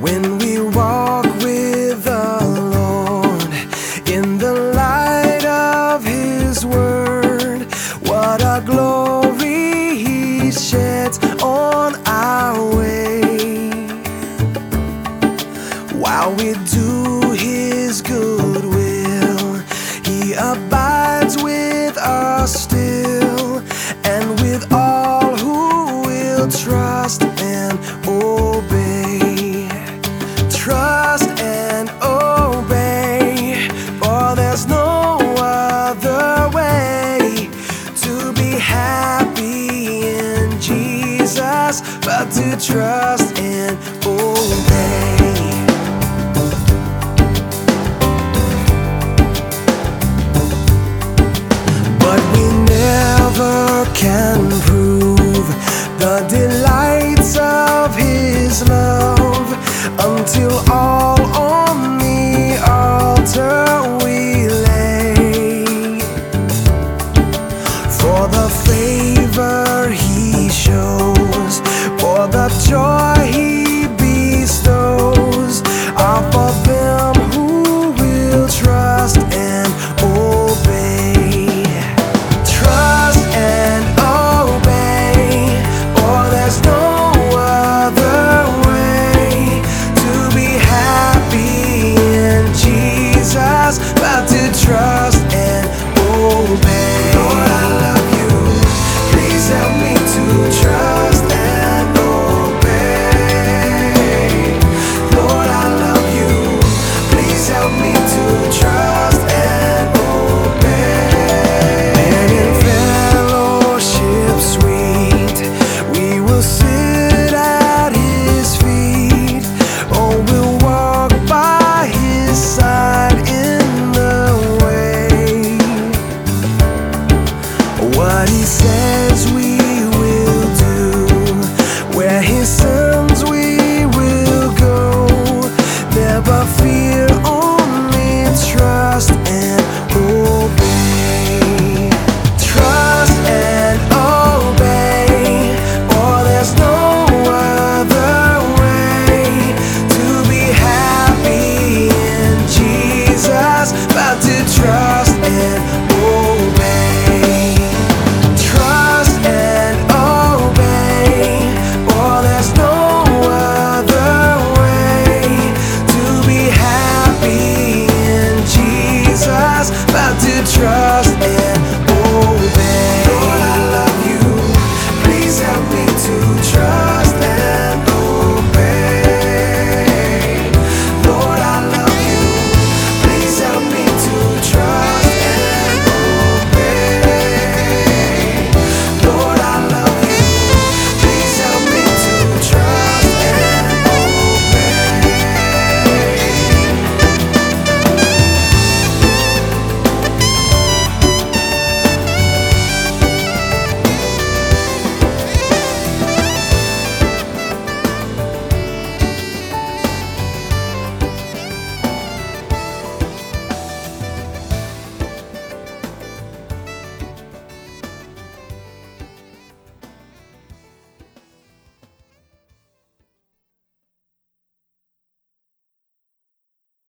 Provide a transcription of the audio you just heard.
when we walk with the Lord in the light of His Word. What a glory He sheds on our way while we do His good. trust and obey. But we never can prove the delights of His love until all. to try.